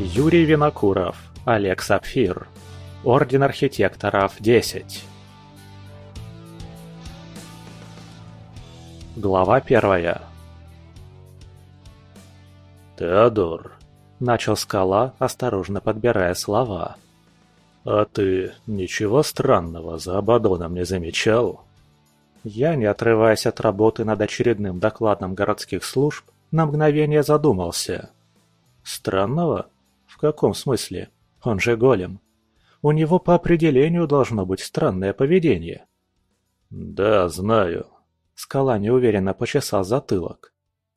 Юрий Винокуров, Олег Сапфир. Орден архитекторов 10. Глава первая. «Теодор», — начал Скала, осторожно подбирая слова. «А ты ничего странного за Абадоном не замечал?» Я, не отрываясь от работы над очередным докладом городских служб, на мгновение задумался. Странного? В каком смысле? Он же голем. У него по определению должно быть странное поведение. Да, знаю. Скала неуверенно почесал затылок.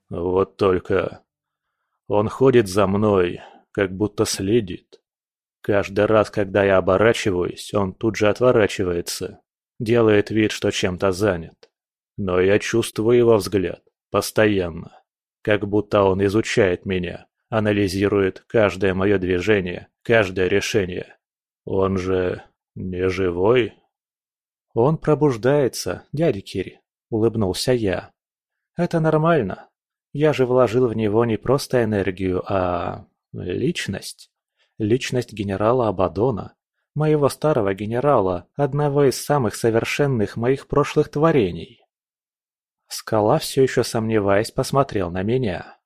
Вот только... Он ходит за мной, как будто следит. Каждый раз, когда я оборачиваюсь, он тут же отворачивается. Делает вид, что чем-то занят. Но я чувствую его взгляд. Постоянно. Как будто он изучает меня анализирует каждое мое движение, каждое решение. Он же не живой? Он пробуждается, дядя Кири, улыбнулся я. Это нормально. Я же вложил в него не просто энергию, а личность. Личность генерала Абадона, моего старого генерала, одного из самых совершенных моих прошлых творений. Скала, все еще сомневаясь, посмотрел на меня.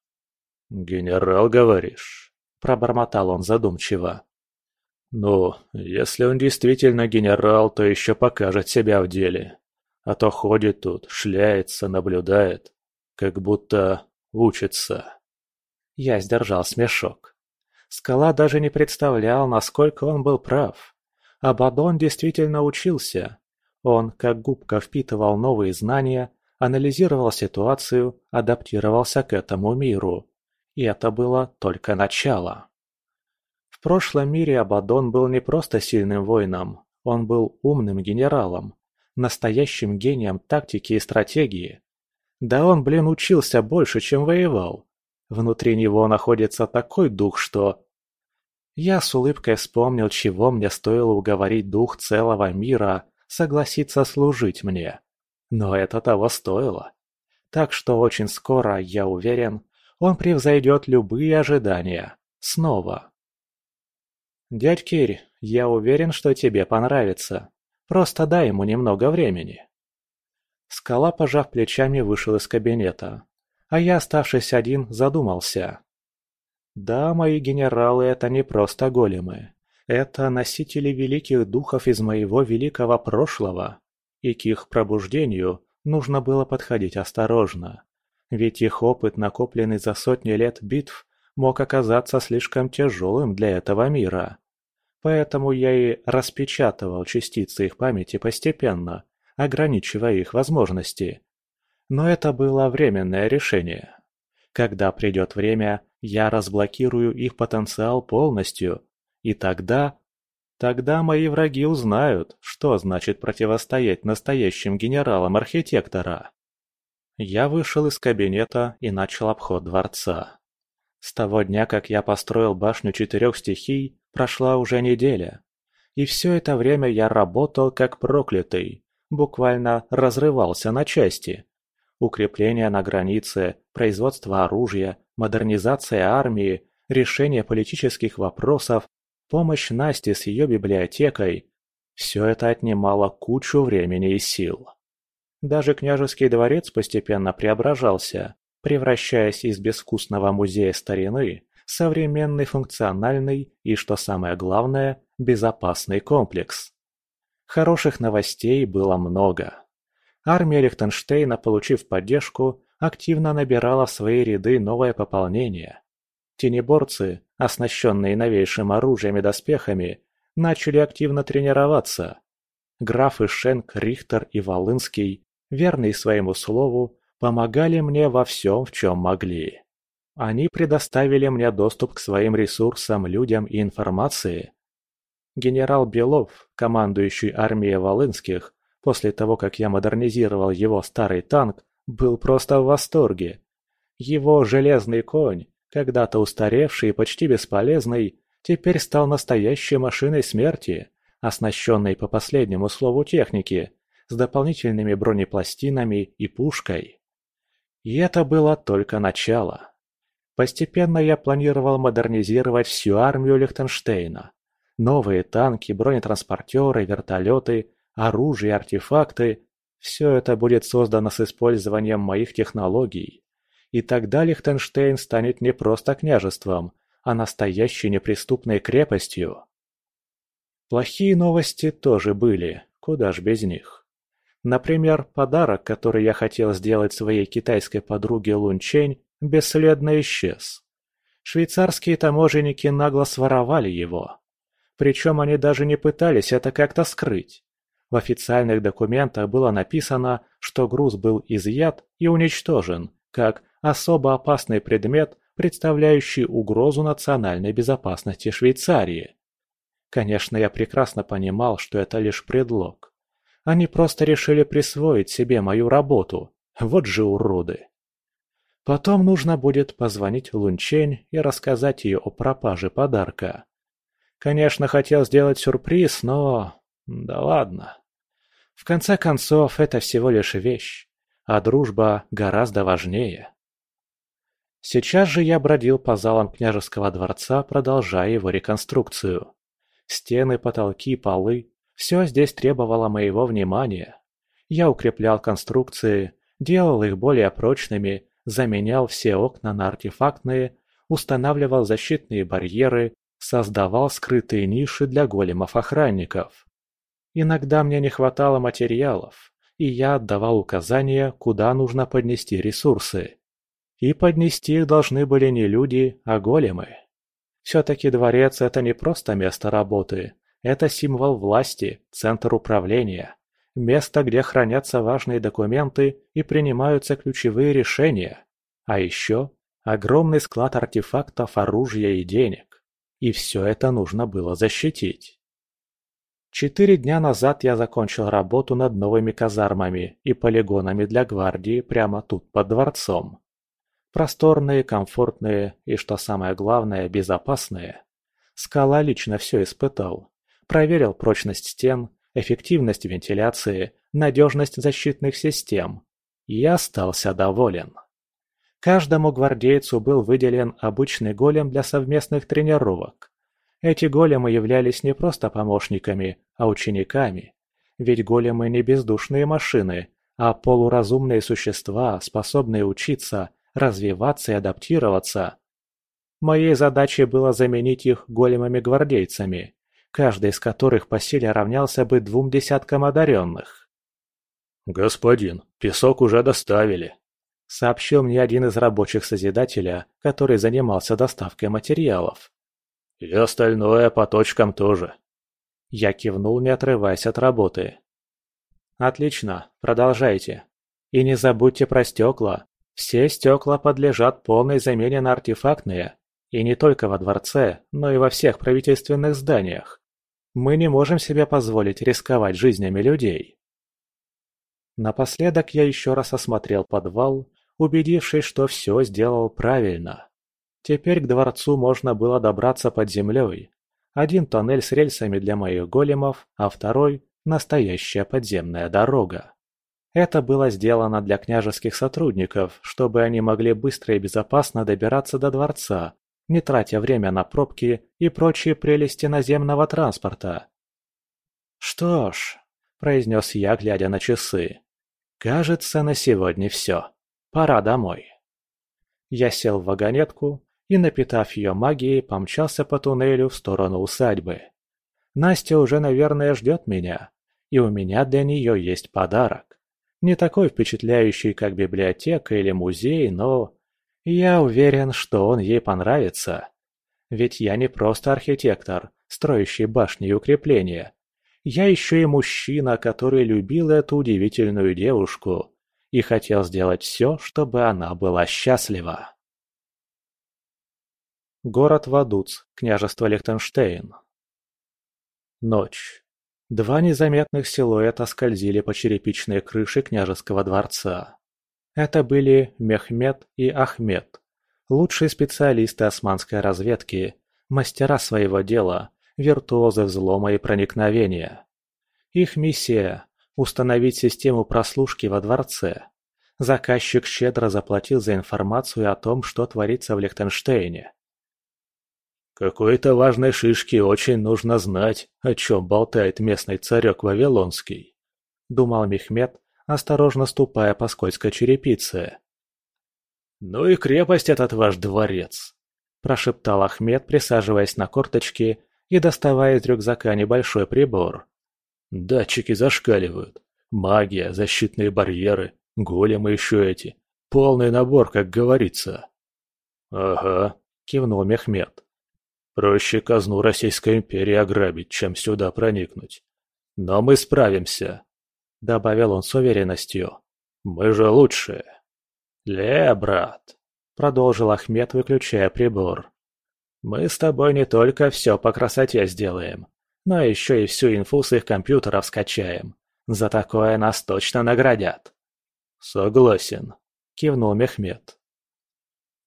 «Генерал, говоришь?» – пробормотал он задумчиво. «Ну, если он действительно генерал, то еще покажет себя в деле. А то ходит тут, шляется, наблюдает, как будто учится». Я сдержал смешок. Скала даже не представлял, насколько он был прав. Абадон действительно учился. Он, как губка, впитывал новые знания, анализировал ситуацию, адаптировался к этому миру. И это было только начало. В прошлом мире Абадон был не просто сильным воином, он был умным генералом, настоящим гением тактики и стратегии. Да он, блин, учился больше, чем воевал. Внутри него находится такой дух, что... Я с улыбкой вспомнил, чего мне стоило уговорить дух целого мира согласиться служить мне. Но это того стоило. Так что очень скоро, я уверен, он превзойдет любые ожидания. Снова. «Дядь Кирь, я уверен, что тебе понравится. Просто дай ему немного времени». Скала, пожав плечами, вышел из кабинета. А я, оставшись один, задумался. Да, мои генералы — это не просто големы. Это носители великих духов из моего великого прошлого. И к их пробуждению нужно было подходить осторожно. Ведь их опыт, накопленный за сотни лет битв, мог оказаться слишком тяжелым для этого мира. Поэтому я и распечатывал частицы их памяти постепенно, ограничивая их возможности. Но это было временное решение. Когда придет время, я разблокирую их потенциал полностью, и тогда... Тогда мои враги узнают, что значит противостоять настоящим генералам архитектора. Я вышел из кабинета и начал обход дворца. С того дня, как я построил башню четырех стихий, прошла уже неделя. И все это время я работал как проклятый, буквально разрывался на части. Укрепление на границе, производство оружия, модернизация армии, решение политических вопросов, помощь Насте с ее библиотекой – все это отнимало кучу времени и сил. Даже княжеский дворец постепенно преображался, превращаясь из безвкусного музея старины в современный функциональный и, что самое главное, безопасный комплекс. Хороших новостей было много. Армия Лихтенштейна, получив поддержку, активно набирала в свои ряды новое пополнение. Тенеборцы, оснащенные новейшим оружием и доспехами, начали активно тренироваться. Графы Шенк, Рихтер и Волынский верные своему слову, помогали мне во всем, в чем могли. Они предоставили мне доступ к своим ресурсам, людям и информации. Генерал Белов, командующий армией Волынских, после того, как я модернизировал его старый танк, был просто в восторге. Его железный конь, когда-то устаревший и почти бесполезный, теперь стал настоящей машиной смерти, оснащенной по последнему слову техники, с дополнительными бронепластинами и пушкой. И это было только начало. Постепенно я планировал модернизировать всю армию Лихтенштейна. Новые танки, бронетранспортеры, вертолеты, оружие, артефакты – все это будет создано с использованием моих технологий. И тогда Лихтенштейн станет не просто княжеством, а настоящей неприступной крепостью. Плохие новости тоже были, куда ж без них. Например, подарок, который я хотел сделать своей китайской подруге Лунчень, бесследно исчез. Швейцарские таможенники нагло своровали его. Причем они даже не пытались это как-то скрыть. В официальных документах было написано, что груз был изъят и уничтожен, как особо опасный предмет, представляющий угрозу национальной безопасности Швейцарии. Конечно, я прекрасно понимал, что это лишь предлог. Они просто решили присвоить себе мою работу. Вот же уроды. Потом нужно будет позвонить Лунчень и рассказать ей о пропаже подарка. Конечно, хотел сделать сюрприз, но... Да ладно. В конце концов, это всего лишь вещь, а дружба гораздо важнее. Сейчас же я бродил по залам княжеского дворца, продолжая его реконструкцию. Стены, потолки, полы – все здесь требовало моего внимания. Я укреплял конструкции, делал их более прочными, заменял все окна на артефактные, устанавливал защитные барьеры, создавал скрытые ниши для големов-охранников. Иногда мне не хватало материалов, и я отдавал указания, куда нужно поднести ресурсы. И поднести их должны были не люди, а големы. Все-таки дворец – это не просто место работы, это символ власти, центр управления, место, где хранятся важные документы и принимаются ключевые решения. А еще огромный склад артефактов, оружия и денег. И все это нужно было защитить. Четыре дня назад я закончил работу над новыми казармами и полигонами для гвардии прямо тут, под дворцом. Просторные, комфортные и, что самое главное, безопасные. Скала лично все испытал. Проверил прочность стен, эффективность вентиляции, надежность защитных систем. И остался доволен. Каждому гвардейцу был выделен обычный голем для совместных тренировок. Эти големы являлись не просто помощниками, а учениками. Ведь големы не бездушные машины, а полуразумные существа, способные учиться, развиваться и адаптироваться. Моей задачей было заменить их големами-гвардейцами, каждый из которых по силе равнялся бы двум десяткам одаренных. «Господин, песок уже доставили», — сообщил мне один из рабочих Созидателя, который занимался доставкой материалов. «И остальное по точкам тоже». Я кивнул, не отрываясь от работы. «Отлично, продолжайте. И не забудьте про стекла. Все стекла подлежат полной замене на артефактные. И не только во дворце, но и во всех правительственных зданиях. Мы не можем себе позволить рисковать жизнями людей». Напоследок я еще раз осмотрел подвал убедившись, что все сделал правильно. Теперь к дворцу можно было добраться под землей. Один тоннель с рельсами для моих големов, а второй – настоящая подземная дорога. Это было сделано для княжеских сотрудников, чтобы они могли быстро и безопасно добираться до дворца, не тратя время на пробки и прочие прелести наземного транспорта. «Что ж», – произнес я, глядя на часы, – «кажется, на сегодня все». Пора домой. Я сел в вагонетку и, напитав ее магией, помчался по туннелю в сторону усадьбы. Настя уже, наверное, ждет меня, и у меня для нее есть подарок. Не такой впечатляющий, как библиотека или музей, но... Я уверен, что он ей понравится. Ведь я не просто архитектор, строящий башни и укрепления. Я еще и мужчина, который любил эту удивительную девушку и хотел сделать все, чтобы она была счастлива. Город Вадуц, княжество Лихтенштейн. Ночь. Два незаметных силуэта скользили по черепичной крыше княжеского дворца. Это были Мехмед и Ахмед, лучшие специалисты османской разведки, мастера своего дела, виртуозы взлома и проникновения. Их миссия установить систему прослушки во дворце, Заказчик щедро заплатил за информацию о том, что творится в Лихтенштейне. Какой-то важной шишке очень нужно знать, о чем болтает местный царек Вавилонский, думал Мехмед, осторожно ступая по скользкой черепице. «Ну и крепость этот ваш дворец!» – прошептал Ахмед, присаживаясь на корточки и доставая из рюкзака небольшой прибор. «Датчики зашкаливают. Магия, защитные барьеры, големы еще эти. Полный набор, как говорится». «Ага», – кивнул Мехмед. «Проще казну Российской империи ограбить, чем сюда проникнуть. Но мы справимся», – добавил он с уверенностью. «Мы же лучшие». «Ле, брат», — продолжил Ахмед, выключая прибор. «Мы с тобой не только все по красоте сделаем, но еще и всю инфу с их компьютеров скачаем. За такое нас точно наградят». «Согласен», — кивнул Мехмед.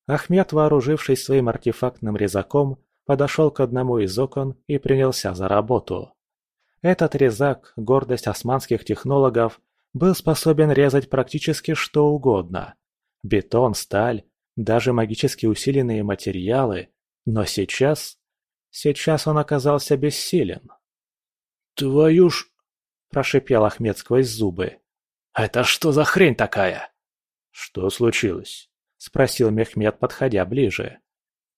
Ахмед, вооружившись своим артефактным резаком, подошел к одному из окон и принялся за работу. Этот резак, гордость османских технологов, был способен резать практически что угодно, Бетон, сталь, даже магически усиленные материалы. Но сейчас... Сейчас он оказался бессилен. «Твою ж...» – прошипел Ахмед сквозь зубы. «Это что за хрень такая?» «Что случилось?» – спросил Мехмед, подходя ближе.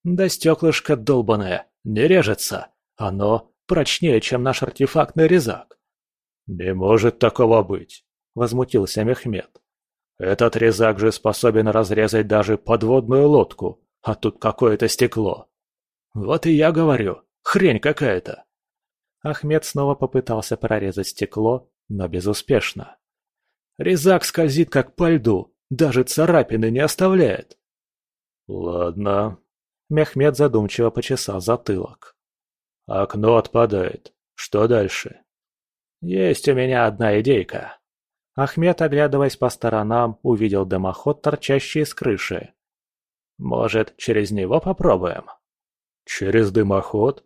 «Да стеклышко долбаное, не режется. Оно прочнее, чем наш артефактный резак». «Не может такого быть», – возмутился Мехмед. Этот резак же способен разрезать даже подводную лодку, а тут какое-то стекло. Вот и я говорю, хрень какая-то. Ахмед снова попытался прорезать стекло, но безуспешно. Резак скользит как по льду, даже царапины не оставляет. Ладно. Мехмед задумчиво почесал затылок. Окно отпадает. Что дальше? Есть у меня одна идейка. Ахмед, оглядываясь по сторонам, увидел дымоход, торчащий из крыши. «Может, через него попробуем?» «Через дымоход?»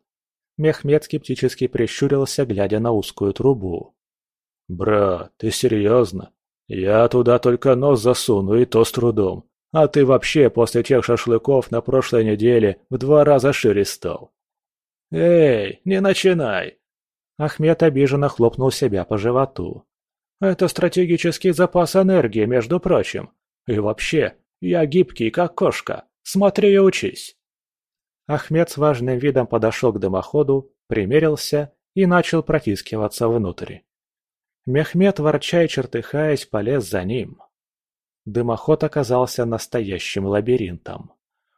Мехмед скептически прищурился, глядя на узкую трубу. «Брат, ты серьезно? Я туда только нос засуну, и то с трудом. А ты вообще после тех шашлыков на прошлой неделе в два раза шире стал». «Эй, не начинай!» Ахмед обиженно хлопнул себя по животу. Это стратегический запас энергии, между прочим. И вообще, я гибкий, как кошка. Смотри и учись. Ахмед с важным видом подошел к дымоходу, примерился и начал протискиваться внутрь. Мехмед, ворча и чертыхаясь, полез за ним. Дымоход оказался настоящим лабиринтом.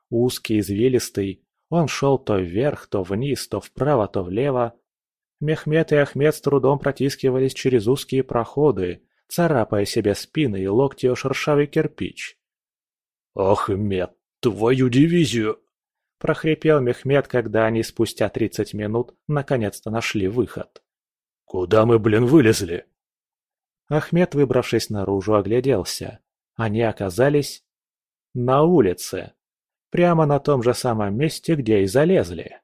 Узкий, извилистый, он шел то вверх, то вниз, то вправо, то влево, Мехмед и Ахмед с трудом протискивались через узкие проходы, царапая себе спины и локти о шершавый кирпич. «Ахмед, твою дивизию!» – прохрипел Мехмед, когда они спустя тридцать минут наконец-то нашли выход. «Куда мы, блин, вылезли?» Ахмед, выбравшись наружу, огляделся. Они оказались на улице, прямо на том же самом месте, где и залезли.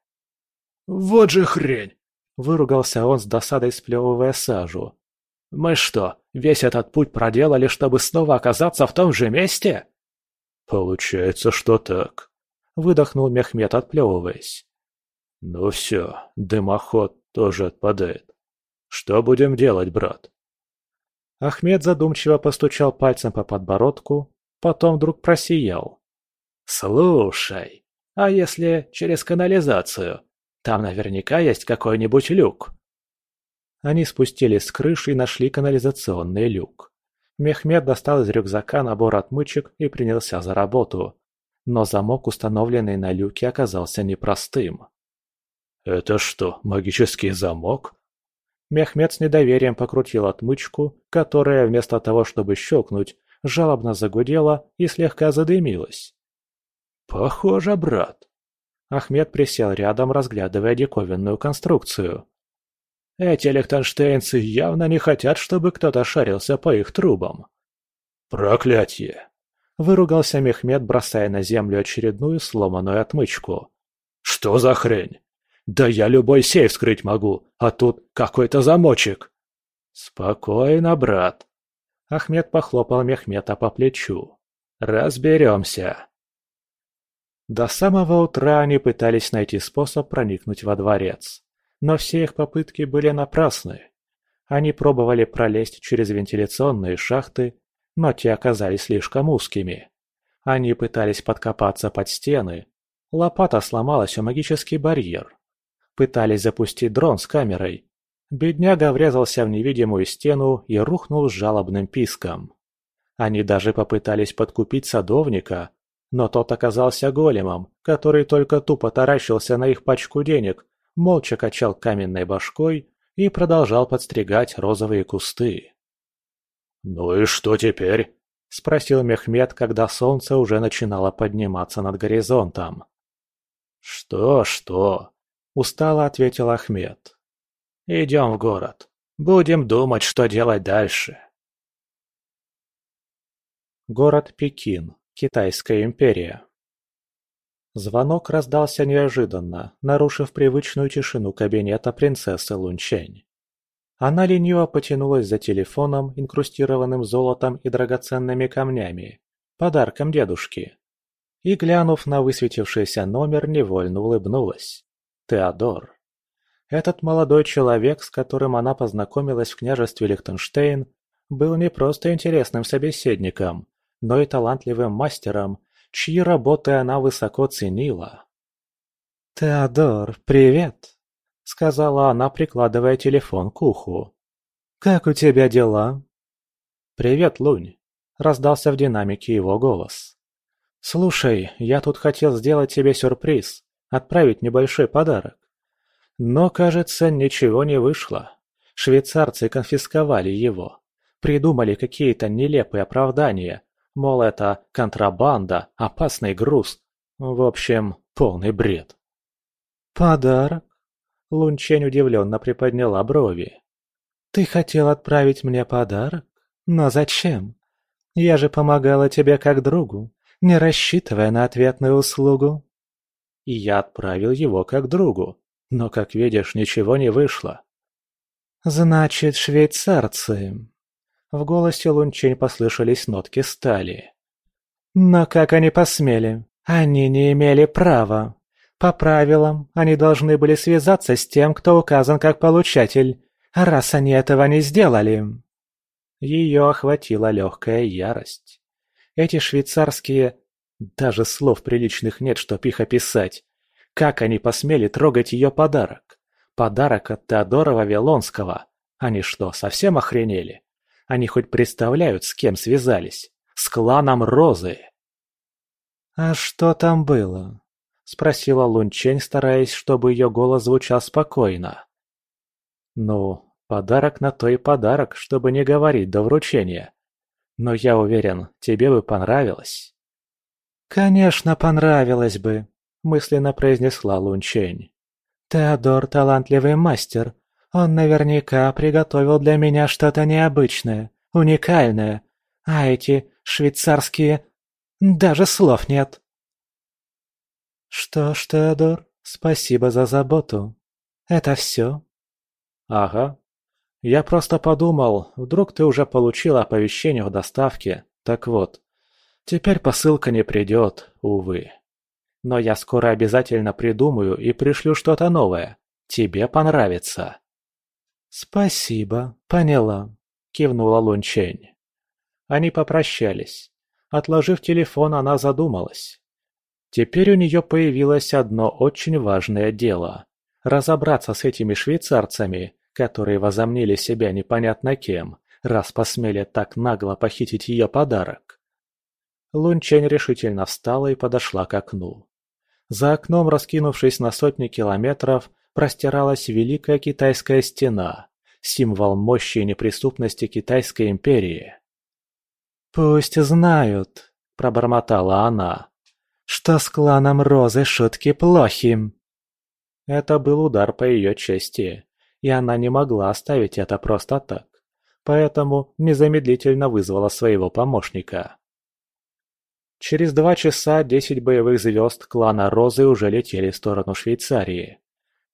«Вот же хрень!» Выругался он с досадой, сплевывая сажу. «Мы что, весь этот путь проделали, чтобы снова оказаться в том же месте?» «Получается, что так», — выдохнул Мехмед, отплевываясь. «Ну все, дымоход тоже отпадает. Что будем делать, брат?» Ахмед задумчиво постучал пальцем по подбородку, потом вдруг просиял. «Слушай, а если через канализацию? Там наверняка есть какой-нибудь люк. Они спустились с крыши и нашли канализационный люк. Мехмед достал из рюкзака набор отмычек и принялся за работу. Но замок, установленный на люке, оказался непростым. «Это что, магический замок?» Мехмед с недоверием покрутил отмычку, которая, вместо того, чтобы щелкнуть, жалобно загудела и слегка задымилась. «Похоже, брат», Ахмед присел рядом, разглядывая диковинную конструкцию. Эти лихтенштейнцы явно не хотят, чтобы кто-то шарился по их трубам. Проклятье! Выругался Мехмед, бросая на землю очередную сломанную отмычку. Что за хрень? Да я любой сейф вскрыть могу, а тут какой-то замочек. Спокойно, брат. Ахмед похлопал Мехмета по плечу. «Разберемся!» До самого утра они пытались найти способ проникнуть во дворец. Но все их попытки были напрасны. Они пробовали пролезть через вентиляционные шахты, но те оказались слишком узкими. Они пытались подкопаться под стены. Лопата сломалась о магический барьер. Пытались запустить дрон с камерой. Бедняга врезался в невидимую стену и рухнул с жалобным писком. Они даже попытались подкупить садовника, но тот оказался големом, который только тупо таращился на их пачку денег, молча качал каменной башкой и продолжал подстригать розовые кусты. «Ну и что теперь?» – спросил Мехмед, когда солнце уже начинало подниматься над горизонтом. «Что-что?» – устало ответил Ахмед. «Идем в город. Будем думать, что делать дальше». Город Пекин, Китайская империя. Звонок раздался неожиданно, нарушив привычную тишину кабинета принцессы Лунчень. Она лениво потянулась за телефоном, инкрустированным золотом и драгоценными камнями, подарком дедушки. И, глянув на высветившийся номер, невольно улыбнулась. Теодор. Этот молодой человек, с которым она познакомилась в княжестве Лихтенштейн, был не просто интересным собеседником, но и талантливым мастером, чьи работы она высоко ценила. «Теодор, привет!» — сказала она, прикладывая телефон к уху. «Как у тебя дела?» «Привет, Лунь!» — раздался в динамике его голос. «Слушай, я тут хотел сделать тебе сюрприз, отправить небольшой подарок. Но, кажется, ничего не вышло. Швейцарцы конфисковали его, придумали какие-то нелепые оправдания, Мол, это контрабанда, опасный груз. В общем, полный бред. «Подарок?» Лунчень удивленно приподняла брови. «Ты хотел отправить мне подарок? Но зачем? Я же помогала тебе как другу, не рассчитывая на ответную услугу». И я отправил его как другу, но, как видишь, ничего не вышло. «Значит, швейцарцы...» В голосе Лунчень послышались нотки стали. «Но как они посмели? Они не имели права. По правилам, они должны были связаться с тем, кто указан как получатель. Раз они этого не сделали...» Ее охватила легкая ярость. Эти швейцарские... Даже слов приличных нет, чтоб их описать. Как они посмели трогать ее подарок? Подарок от Теодора Вавилонского. Они что, совсем охренели? Они хоть представляют, с кем связались? С кланом Розы!» «А что там было?» — спросила Лунчень, стараясь, чтобы ее голос звучал спокойно. «Ну, подарок на то и подарок, чтобы не говорить до вручения. Но я уверен, тебе бы понравилось». «Конечно, понравилось бы», — мысленно произнесла Лунчень. «Теодор — талантливый мастер, он наверняка приготовил для меня что-то необычное, уникальное. А эти швейцарские... Даже слов нет. Что ж, Теодор, спасибо за заботу. Это все? Ага. Я просто подумал, вдруг ты уже получила оповещение о доставке. Так вот, теперь посылка не придет, увы. Но я скоро обязательно придумаю и пришлю что-то новое. Тебе понравится. «Спасибо, поняла», — кивнула Лунчень. Они попрощались. Отложив телефон, она задумалась. Теперь у нее появилось одно очень важное дело – разобраться с этими швейцарцами, которые возомнили себя непонятно кем, раз посмели так нагло похитить ее подарок. Лунчень решительно встала и подошла к окну. За окном, раскинувшись на сотни километров, простиралась Великая Китайская стена, символ мощи и неприступности Китайской империи. «Пусть знают», — пробормотала она, — «что с кланом Розы шутки плохи». Это был удар по ее чести, и она не могла оставить это просто так, поэтому незамедлительно вызвала своего помощника. Через два часа десять боевых звезд клана Розы уже летели в сторону Швейцарии.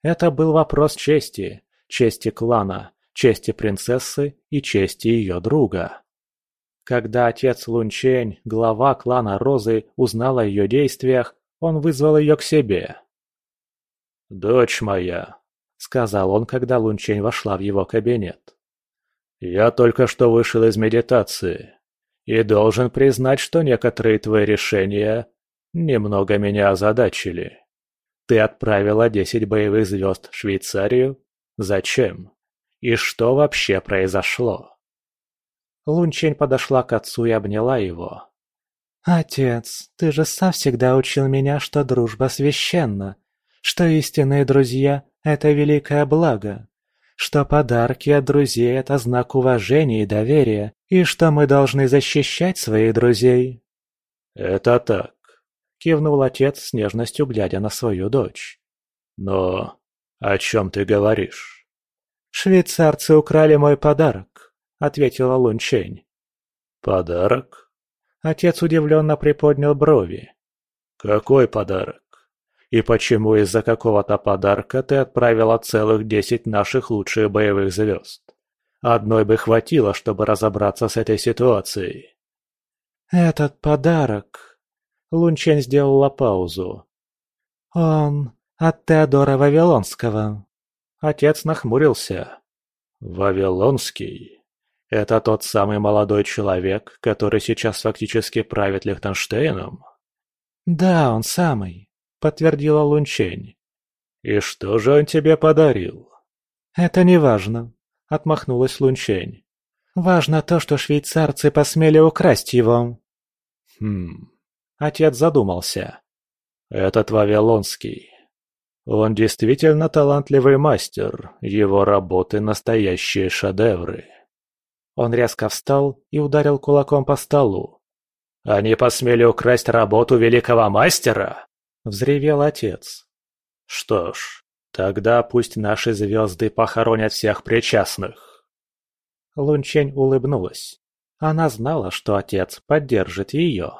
Это был вопрос чести, чести клана, чести принцессы и чести ее друга. Когда отец Лунчень, глава клана Розы, узнал о ее действиях, он вызвал ее к себе. «Дочь моя», — сказал он, когда Лунчень вошла в его кабинет. «Я только что вышел из медитации и должен признать, что некоторые твои решения немного меня озадачили. Ты отправила десять боевых звезд в Швейцарию? Зачем? И что вообще произошло?» Лунчень подошла к отцу и обняла его. «Отец, ты же сам всегда учил меня, что дружба священна, что истинные друзья – это великое благо, что подарки от друзей – это знак уважения и доверия, и что мы должны защищать своих друзей». «Это так», – кивнул отец с нежностью, глядя на свою дочь. «Но о чем ты говоришь?» «Швейцарцы украли мой подарок», — ответила Лунчень. «Подарок?» Отец удивленно приподнял брови. «Какой подарок? И почему из-за какого-то подарка ты отправила целых десять наших лучших боевых звезд? Одной бы хватило, чтобы разобраться с этой ситуацией». «Этот подарок...» Лунчень сделала паузу. «Он от Теодора Вавилонского». Отец нахмурился. «Вавилонский?» Это тот самый молодой человек, который сейчас фактически правит Лихтенштейном? Да, он самый, подтвердила Лунчень. И что же он тебе подарил? Это не важно, отмахнулась Лунчень. Важно то, что швейцарцы посмели украсть его. Хм. Отец задумался. Этот Вавилонский. Он действительно талантливый мастер, его работы настоящие шедевры. Он резко встал и ударил кулаком по столу. «Они посмели украсть работу великого мастера?» – взревел отец. «Что ж, тогда пусть наши звезды похоронят всех причастных». Лунчень улыбнулась. Она знала, что отец поддержит ее.